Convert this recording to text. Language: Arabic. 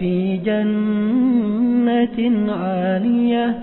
في جنة عالية